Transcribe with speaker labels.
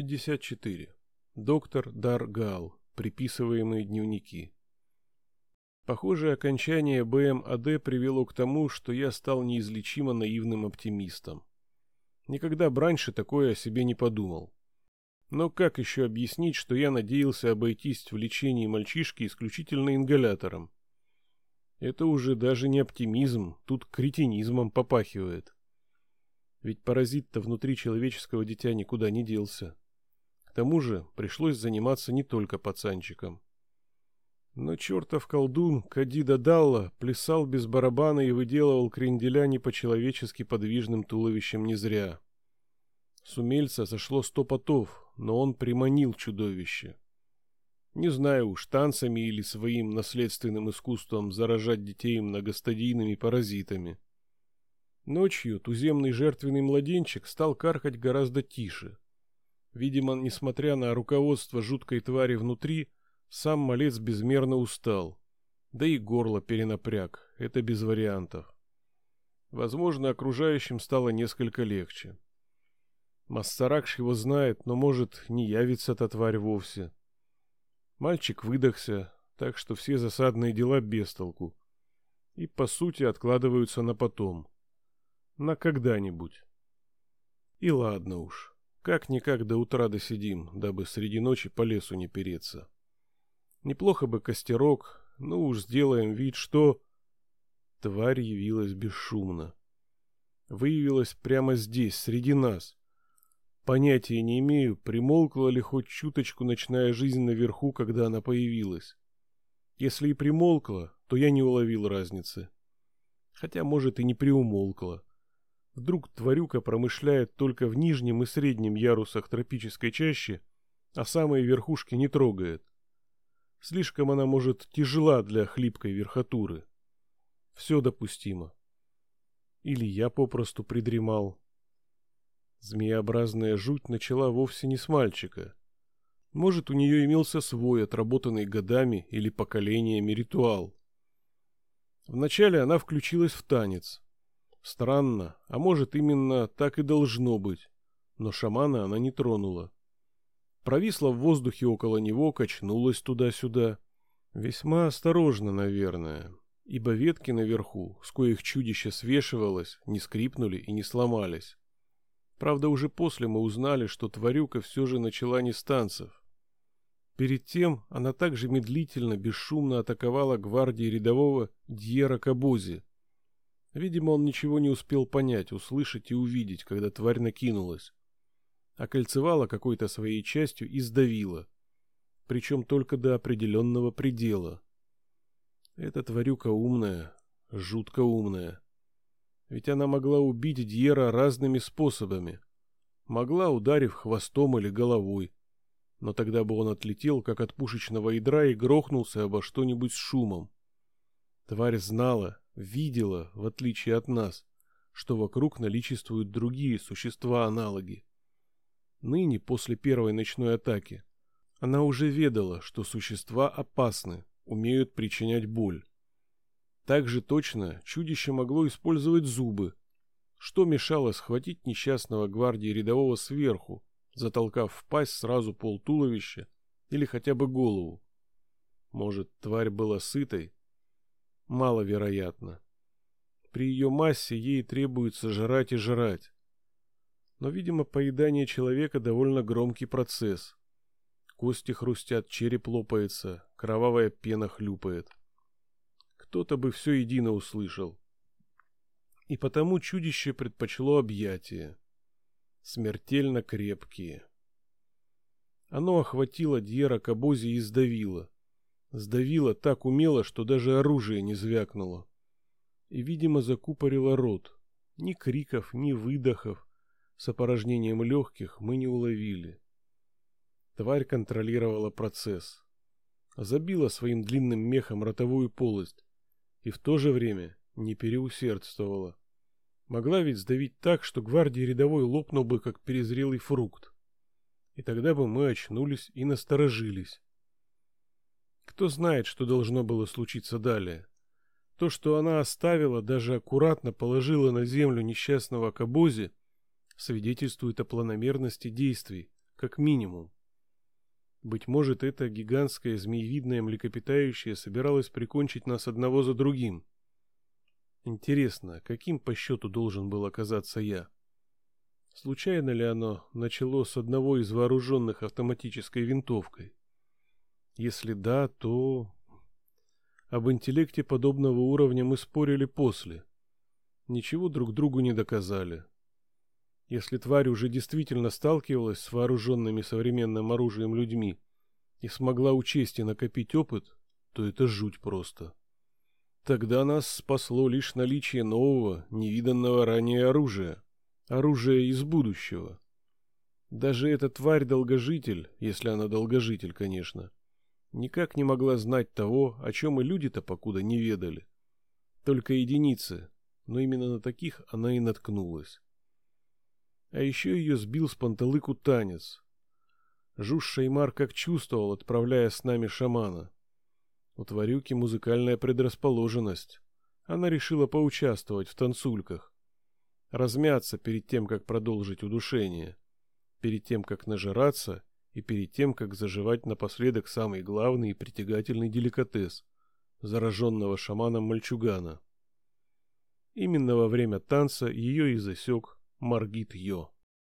Speaker 1: 54. Доктор Даргал. Приписываемые дневники. Похоже, окончание БМАД привело к тому, что я стал неизлечимо наивным оптимистом. Никогда раньше такое о себе не подумал. Но как еще объяснить, что я надеялся обойтись в лечении мальчишки исключительно ингалятором? Это уже даже не оптимизм, тут кретинизмом попахивает. Ведь паразит-то внутри человеческого дитя никуда не делся. К тому же пришлось заниматься не только пацанчиком. Но чертов колдун Кадида Далла плясал без барабана и выделывал кренделя не по-человечески подвижным туловищем не зря. С умельца сошло сто потов, но он приманил чудовище. Не знаю уж, танцами или своим наследственным искусством заражать детей многостадийными паразитами. Ночью туземный жертвенный младенчик стал каркать гораздо тише. Видимо, несмотря на руководство жуткой твари внутри, сам малец безмерно устал. Да и горло перенапряг, это без вариантов. Возможно, окружающим стало несколько легче. Массаракш его знает, но, может, не явится эта тварь вовсе. Мальчик выдохся, так что все засадные дела без толку. И, по сути, откладываются на потом. На когда-нибудь. И ладно уж. Как-никак до утра досидим, дабы среди ночи по лесу не переться. Неплохо бы костерок, ну уж сделаем вид, что... Тварь явилась бесшумно. Выявилась прямо здесь, среди нас. Понятия не имею, примолкла ли хоть чуточку ночная жизнь наверху, когда она появилась. Если и примолкла, то я не уловил разницы. Хотя, может, и не приумолкла. Вдруг тварюка промышляет только в нижнем и среднем ярусах тропической чащи, а самые верхушки не трогает. Слишком она, может, тяжела для хлипкой верхотуры. Все допустимо. Или я попросту придремал. Змееобразная жуть начала вовсе не с мальчика. Может, у нее имелся свой, отработанный годами или поколениями ритуал. Вначале она включилась в танец. Странно, а может, именно так и должно быть. Но шамана она не тронула провисла в воздухе около него, качнулась туда-сюда. Весьма осторожно, наверное, ибо ветки наверху, с коих чудище свешивалось, не скрипнули и не сломались. Правда, уже после мы узнали, что тварюка все же начала не с танцев. Перед тем она также медлительно, бесшумно атаковала гвардии рядового Дьера Кабози. Видимо, он ничего не успел понять, услышать и увидеть, когда тварь накинулась окольцевала какой-то своей частью и сдавила, причем только до определенного предела. Эта тварюка умная, жутко умная. Ведь она могла убить Дьера разными способами. Могла, ударив хвостом или головой. Но тогда бы он отлетел, как от пушечного ядра, и грохнулся обо что-нибудь с шумом. Тварь знала, видела, в отличие от нас, что вокруг наличествуют другие существа-аналоги. Ныне, после первой ночной атаки, она уже ведала, что существа опасны, умеют причинять боль. Так же точно чудище могло использовать зубы, что мешало схватить несчастного гвардии рядового сверху, затолкав в пасть сразу пол туловища или хотя бы голову. Может, тварь была сытой? Маловероятно. При ее массе ей требуется жрать и жрать но, видимо, поедание человека довольно громкий процесс. Кости хрустят, череп лопается, кровавая пена хлюпает. Кто-то бы все едино услышал. И потому чудище предпочло объятия. Смертельно крепкие. Оно охватило Дьера Кабози и сдавило. Сдавило так умело, что даже оружие не звякнуло. И, видимо, закупорило рот. Ни криков, ни выдохов, с опорожнением легких мы не уловили. Тварь контролировала процесс. Забила своим длинным мехом ротовую полость и в то же время не переусердствовала. Могла ведь сдавить так, что гвардии рядовой лопнул бы, как перезрелый фрукт. И тогда бы мы очнулись и насторожились. Кто знает, что должно было случиться далее. То, что она оставила, даже аккуратно положила на землю несчастного Кабози, свидетельствует о планомерности действий, как минимум. Быть может, эта гигантская змеевидная млекопитающее собиралась прикончить нас одного за другим. Интересно, каким по счету должен был оказаться я? Случайно ли оно начало с одного из вооруженных автоматической винтовкой? Если да, то... Об интеллекте подобного уровня мы спорили после. Ничего друг другу не доказали. Если тварь уже действительно сталкивалась с вооруженными современным оружием людьми и смогла учесть и накопить опыт, то это жуть просто. Тогда нас спасло лишь наличие нового, невиданного ранее оружия. Оружия из будущего. Даже эта тварь-долгожитель, если она долгожитель, конечно, никак не могла знать того, о чем и люди-то покуда не ведали. Только единицы, но именно на таких она и наткнулась. А еще ее сбил с панталыку танец. Жуж Шеймар как чувствовал, отправляя с нами шамана. У тварюки музыкальная предрасположенность. Она решила поучаствовать в танцульках. Размяться перед тем, как продолжить удушение. Перед тем, как нажираться и перед тем, как заживать напоследок самый главный и притягательный деликатес – зараженного шаманом мальчугана. Именно во время танца ее и засек Маргит Йо.